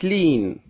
clean.